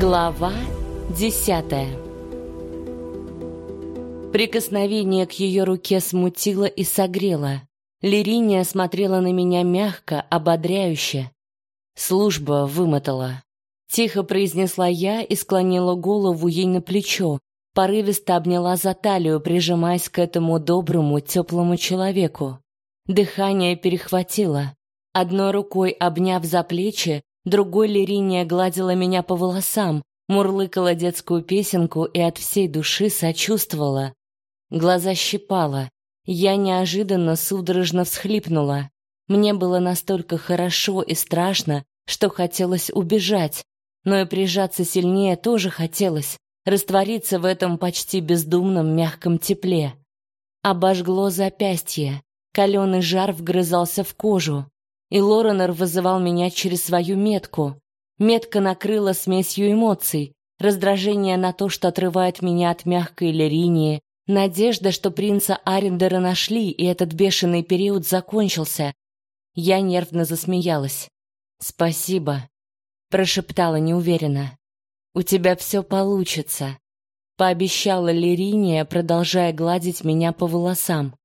Глава десятая Прикосновение к ее руке смутило и согрело. Лириния смотрела на меня мягко, ободряюще. Служба вымотала. Тихо произнесла я и склонила голову ей на плечо, порывисто обняла за талию, прижимаясь к этому доброму, теплому человеку. Дыхание перехватило. Одной рукой обняв за плечи, другой Лириния гладила меня по волосам, мурлыкала детскую песенку и от всей души сочувствовала. Глаза щипало. Я неожиданно судорожно всхлипнула. Мне было настолько хорошо и страшно, что хотелось убежать, но и прижаться сильнее тоже хотелось, раствориться в этом почти бездумном мягком тепле. Обожгло запястье, каленый жар вгрызался в кожу, и Лоренор вызывал меня через свою метку. Метка накрыла смесью эмоций, раздражение на то, что отрывает меня от мягкой лиринии, надежда, что принца Арендера нашли, и этот бешеный период закончился. Я нервно засмеялась. «Спасибо», прошептала неуверенно. У тебя все получится, пообещала Лириния, продолжая гладить меня по волосам.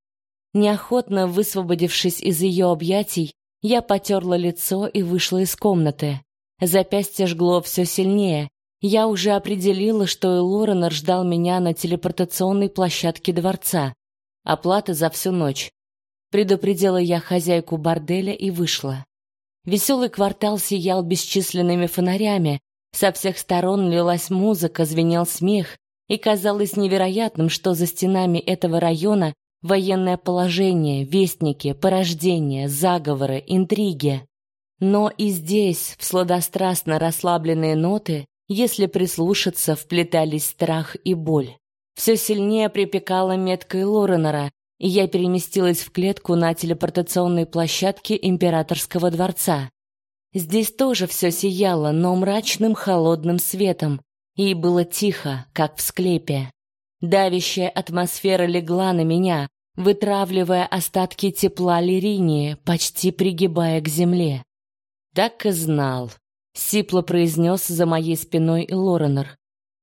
Неохотно высвободившись из ее объятий, я потерла лицо и вышла из комнаты. Запястье жгло все сильнее. Я уже определила, что Лоренор ждал меня на телепортационной площадке дворца. Оплата за всю ночь. Предупредила я хозяйку борделя и вышла. Веселый квартал сиял бесчисленными фонарями, со всех сторон лилась музыка, звенел смех, и казалось невероятным, что за стенами этого района военное положение, вестники, порождения, заговоры, интриги. Но и здесь, в сладострастно расслабленные ноты, если прислушаться, вплетались страх и боль. Все сильнее припекала метка Лоренера, и я переместилась в клетку на телепортационной площадке императорского дворца. Здесь тоже все сияло, но мрачным холодным светом, и было тихо, как в склепе. Давящая атмосфера легла на меня, вытравливая остатки тепла лиринии, почти пригибая к земле. Так и знал, сипло произнес за моей спиной Лоренор,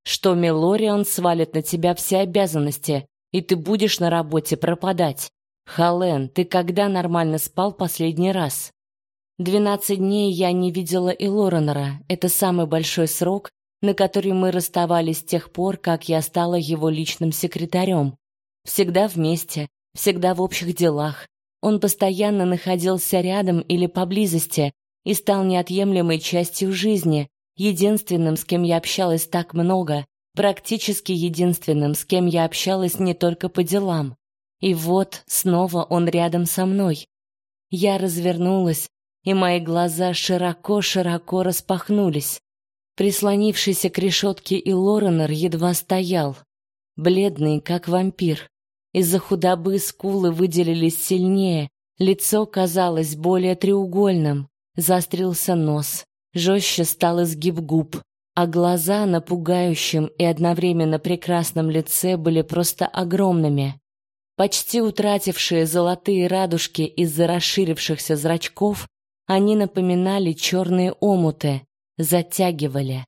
что Мелорион свалит на тебя все обязанности, и ты будешь на работе пропадать. Хален, ты когда нормально спал последний раз? Двенадцать дней я не видела и Лоренера. Это самый большой срок, на который мы расставались с тех пор, как я стала его личным секретарем. Всегда вместе, всегда в общих делах. Он постоянно находился рядом или поблизости и стал неотъемлемой частью жизни, единственным, с кем я общалась так много, практически единственным, с кем я общалась не только по делам. И вот снова он рядом со мной. Я развернулась, и мои глаза широко-широко распахнулись. Прислонившийся к решетке и Лоренор едва стоял, бледный, как вампир. Из-за худобы скулы выделились сильнее, лицо казалось более треугольным, заострился нос, жестче стал изгиб губ а глаза на пугающем и одновременно прекрасном лице были просто огромными. Почти утратившие золотые радужки из-за расширившихся зрачков, они напоминали черные омуты, затягивали.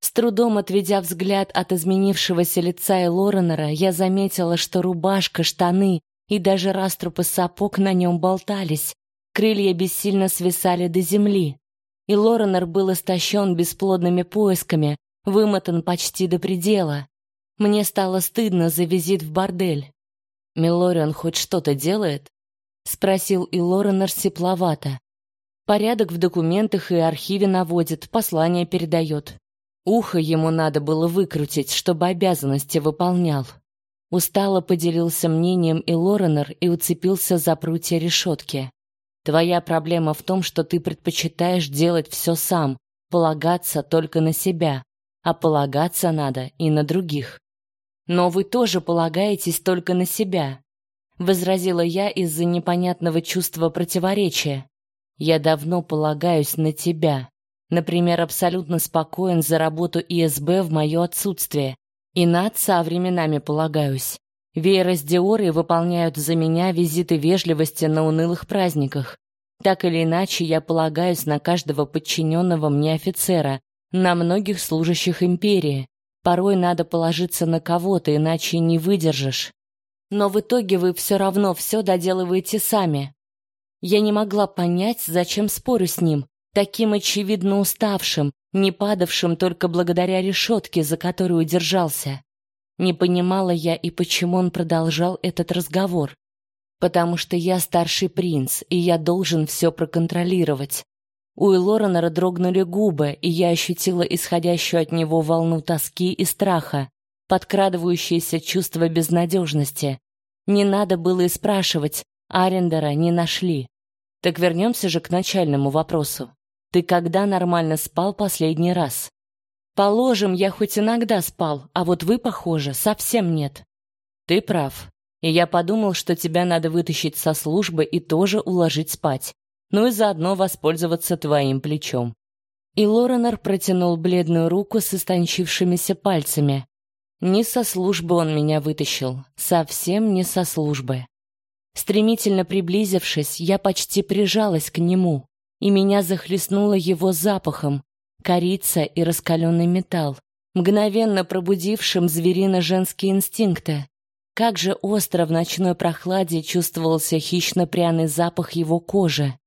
С трудом отведя взгляд от изменившегося лица Элоренера, я заметила, что рубашка, штаны и даже раструпы сапог на нем болтались, крылья бессильно свисали до земли и Лоренор был истощен бесплодными поисками, вымотан почти до предела. Мне стало стыдно за визит в бордель. «Милорион хоть что-то делает?» — спросил и Лоренор сепловато. «Порядок в документах и архиве наводит, послание передает. Ухо ему надо было выкрутить, чтобы обязанности выполнял». Устало поделился мнением и Лоренор и уцепился за прутья решетки. Твоя проблема в том, что ты предпочитаешь делать все сам, полагаться только на себя, а полагаться надо и на других. Но вы тоже полагаетесь только на себя, возразила я из-за непонятного чувства противоречия. Я давно полагаюсь на тебя. Например, абсолютно спокоен за работу ИСБ в мое отсутствие. И на отца временами полагаюсь. Веера с Диорой выполняют за меня визиты вежливости на унылых праздниках. Так или иначе, я полагаюсь на каждого подчиненного мне офицера, на многих служащих империи. Порой надо положиться на кого-то, иначе не выдержишь. Но в итоге вы все равно все доделываете сами. Я не могла понять, зачем спорю с ним, таким очевидно уставшим, не падавшим только благодаря решетке, за которую держался. Не понимала я и почему он продолжал этот разговор. Потому что я старший принц, и я должен все проконтролировать. У Элоренера дрогнули губы, и я ощутила исходящую от него волну тоски и страха, подкрадывающееся чувство безнадежности. Не надо было и спрашивать, Арендера не нашли. Так вернемся же к начальному вопросу. Ты когда нормально спал последний раз? Положим, я хоть иногда спал, а вот вы, похоже, совсем нет. Ты прав. И я подумал, что тебя надо вытащить со службы и тоже уложить спать ну и заодно воспользоваться твоим плечом. И Лоренор протянул бледную руку с истончившимися пальцами. Не со службы он меня вытащил, совсем не со службы. Стремительно приблизившись, я почти прижалась к нему, и меня захлестнуло его запахом, корица и раскаленный металл, мгновенно пробудившим зверино-женские инстинкты. Как же остро в ночной прохладе чувствовался хищно-пряный запах его кожи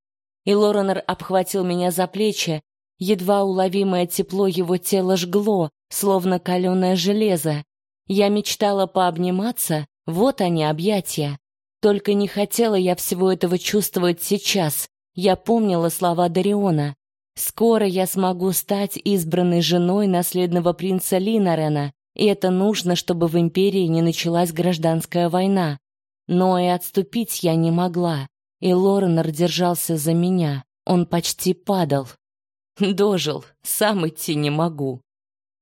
и Лоренор обхватил меня за плечи, едва уловимое тепло его тела жгло, словно каленое железо. Я мечтала пообниматься, вот они, объятия. Только не хотела я всего этого чувствовать сейчас. Я помнила слова Дариона. «Скоро я смогу стать избранной женой наследного принца Линарена, и это нужно, чтобы в Империи не началась гражданская война. Но и отступить я не могла. И Лоренор держался за меня. Он почти падал. Дожил, сам идти не могу.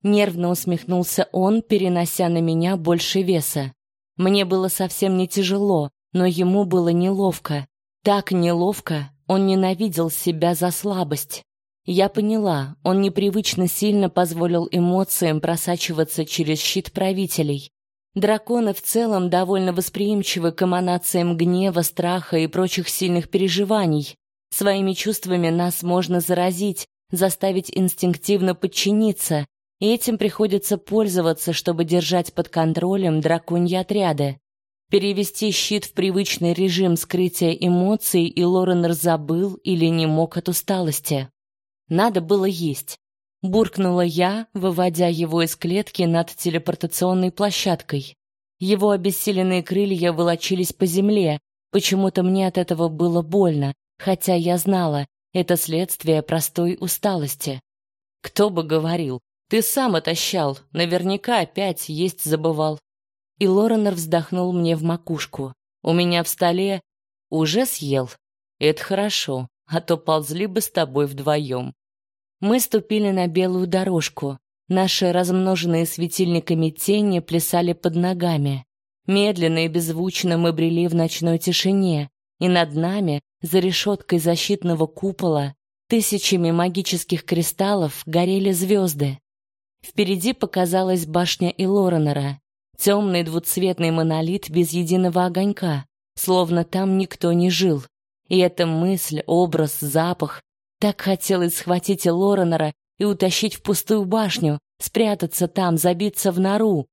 Нервно усмехнулся он, перенося на меня больше веса. Мне было совсем не тяжело, но ему было неловко. Так неловко, он ненавидел себя за слабость. Я поняла, он непривычно сильно позволил эмоциям просачиваться через щит правителей. Драконы в целом довольно восприимчивы к эманациям гнева, страха и прочих сильных переживаний. Своими чувствами нас можно заразить, заставить инстинктивно подчиниться, и этим приходится пользоваться, чтобы держать под контролем драконьи отряды. Перевести щит в привычный режим скрытия эмоций и Лоренер забыл или не мог от усталости. Надо было есть буркнула я, выводя его из клетки над телепортационной площадкой. Его обессиленные крылья волочились по земле. Почему-то мне от этого было больно, хотя я знала, это следствие простой усталости. Кто бы говорил, ты сам отощал, наверняка опять есть забывал. И Лоренор вздохнул мне в макушку. У меня в столе уже съел. Это хорошо, а то ползли бы с тобой вдвоем. Мы ступили на белую дорожку. Наши размноженные светильниками тени плясали под ногами. Медленно и беззвучно мы брели в ночной тишине, и над нами, за решеткой защитного купола, тысячами магических кристаллов горели звезды. Впереди показалась башня Илоренера, темный двуцветный монолит без единого огонька, словно там никто не жил. И эта мысль, образ, запах так хотелось схватить Лоренера и утащить в пустую башню, спрятаться там, забиться в нору.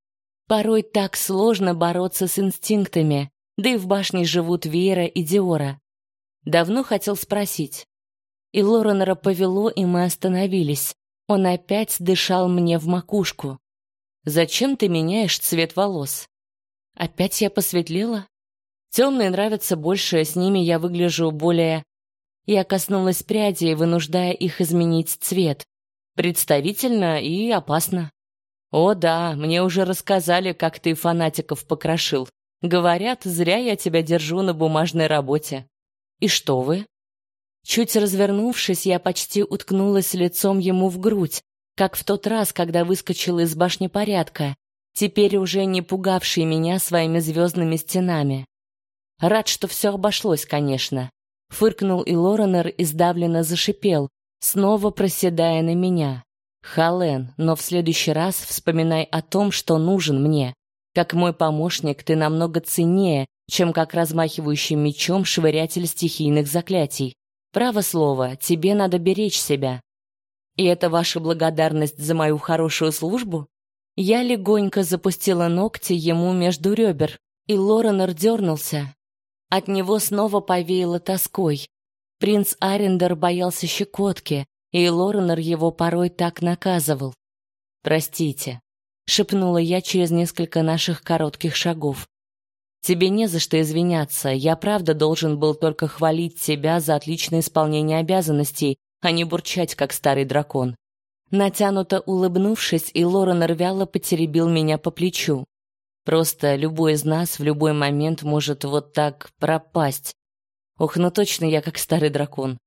Порой так сложно бороться с инстинктами, да и в башне живут Вера и Диора. Давно хотел спросить. И Лоренера повело, и мы остановились. Он опять дышал мне в макушку. «Зачем ты меняешь цвет волос?» Опять я посветлела? Темные нравятся больше, с ними я выгляжу более я коснулась прядей, вынуждая их изменить цвет. Представительно и опасно. О да, мне уже рассказали, как ты фанатиков покрошил. Говорят, зря я тебя держу на бумажной работе. И что вы? Чуть развернувшись, я почти уткнулась лицом ему в грудь, как в тот раз, когда выскочила из башни порядка, теперь уже не пугавший меня своими звездными стенами. Рад, что все обошлось, конечно. Фыркнул и Лоренер издавленно зашипел, снова проседая на меня. Хален, но в следующий раз вспоминай о том, что нужен мне. Как мой помощник ты намного ценнее, чем как размахивающий мечом швырятель стихийных заклятий. Право слово, тебе надо беречь себя. И это ваша благодарность за мою хорошую службу? Я легонько запустила ногти ему между ребер, и Лоренор дернулся. От него снова повеяло тоской. Принц Арендер боялся щекотки, и Лоренор его порой так наказывал. «Простите», — шепнула я через несколько наших коротких шагов. «Тебе не за что извиняться, я правда должен был только хвалить тебя за отличное исполнение обязанностей, а не бурчать, как старый дракон». Натянуто улыбнувшись, и Лоренор вяло потеребил меня по плечу. Просто любой из нас в любой момент может вот так пропасть. Ох, ну точно я как старый дракон.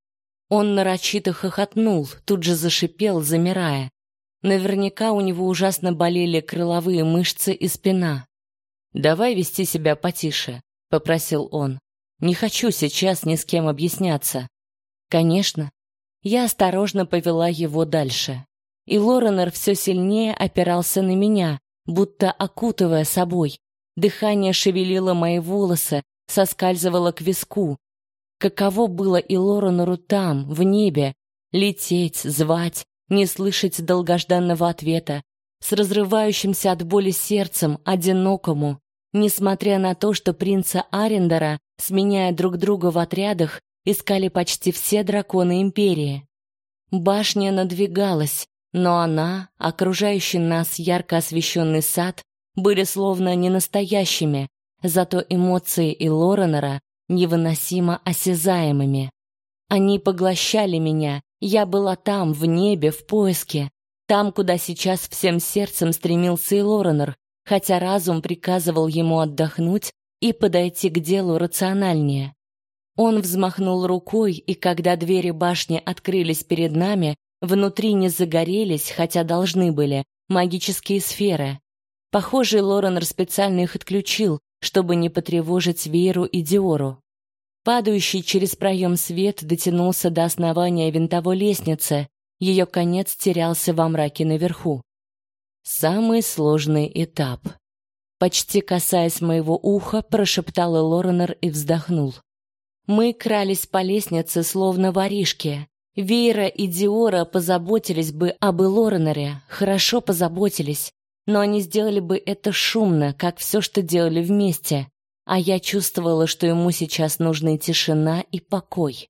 Он нарочито хохотнул, тут же зашипел, замирая. Наверняка у него ужасно болели крыловые мышцы и спина. «Давай вести себя потише», — попросил он. «Не хочу сейчас ни с кем объясняться». «Конечно». Я осторожно повела его дальше. И Лоренор все сильнее опирался на меня, будто окутывая собой. Дыхание шевелило мои волосы, соскальзывало к виску. Каково было и Лоренору там, в небе, лететь, звать, не слышать долгожданного ответа, с разрывающимся от боли сердцем, одинокому, несмотря на то, что принца Арендера, сменяя друг друга в отрядах, искали почти все драконы Империи. Башня надвигалась, но она, окружающий нас ярко освещенный сад, были словно не настоящими, зато эмоции и Лоренера невыносимо осязаемыми. Они поглощали меня, я была там, в небе, в поиске, там, куда сейчас всем сердцем стремился и Лоренор, хотя разум приказывал ему отдохнуть и подойти к делу рациональнее. Он взмахнул рукой, и когда двери башни открылись перед нами, внутри не загорелись, хотя должны были, магические сферы. Похоже, Лоренор специально их отключил, чтобы не потревожить Вейру и Диору. Падающий через проем свет дотянулся до основания винтовой лестницы, ее конец терялся во мраке наверху. Самый сложный этап. Почти касаясь моего уха, прошептал Лоренор и вздохнул. Мы крались по лестнице, словно воришки. Вейра и Диора позаботились бы об Лоренере, хорошо позаботились, но они сделали бы это шумно, как все, что делали вместе а я чувствовала, что ему сейчас нужны тишина и покой.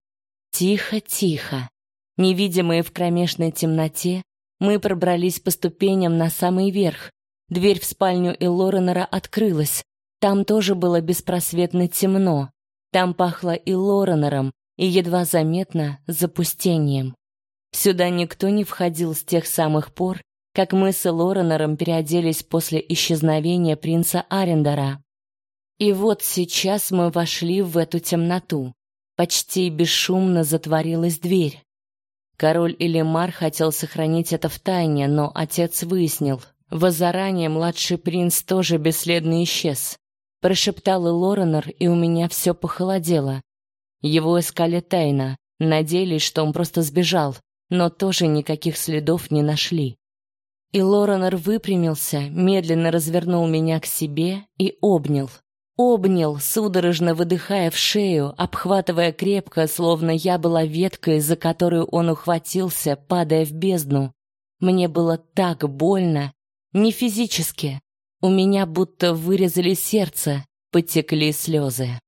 Тихо, тихо. Невидимые в кромешной темноте, мы пробрались по ступеням на самый верх. Дверь в спальню Илоренера открылась. Там тоже было беспросветно темно. Там пахло и Лоренером, и едва заметно запустением. Сюда никто не входил с тех самых пор, как мы с Лоренером переоделись после исчезновения принца Арендера. И вот сейчас мы вошли в эту темноту. Почти бесшумно затворилась дверь. Король Илимар хотел сохранить это в тайне, но отец выяснил. В заранее младший принц тоже бесследно исчез. Прошептал и Лоренор, и у меня все похолодело. Его искали тайно, надеялись, что он просто сбежал, но тоже никаких следов не нашли. И Лоренор выпрямился, медленно развернул меня к себе и обнял. Обнял, судорожно выдыхая в шею, обхватывая крепко, словно я была веткой, за которую он ухватился, падая в бездну. Мне было так больно, не физически. У меня будто вырезали сердце, потекли слезы.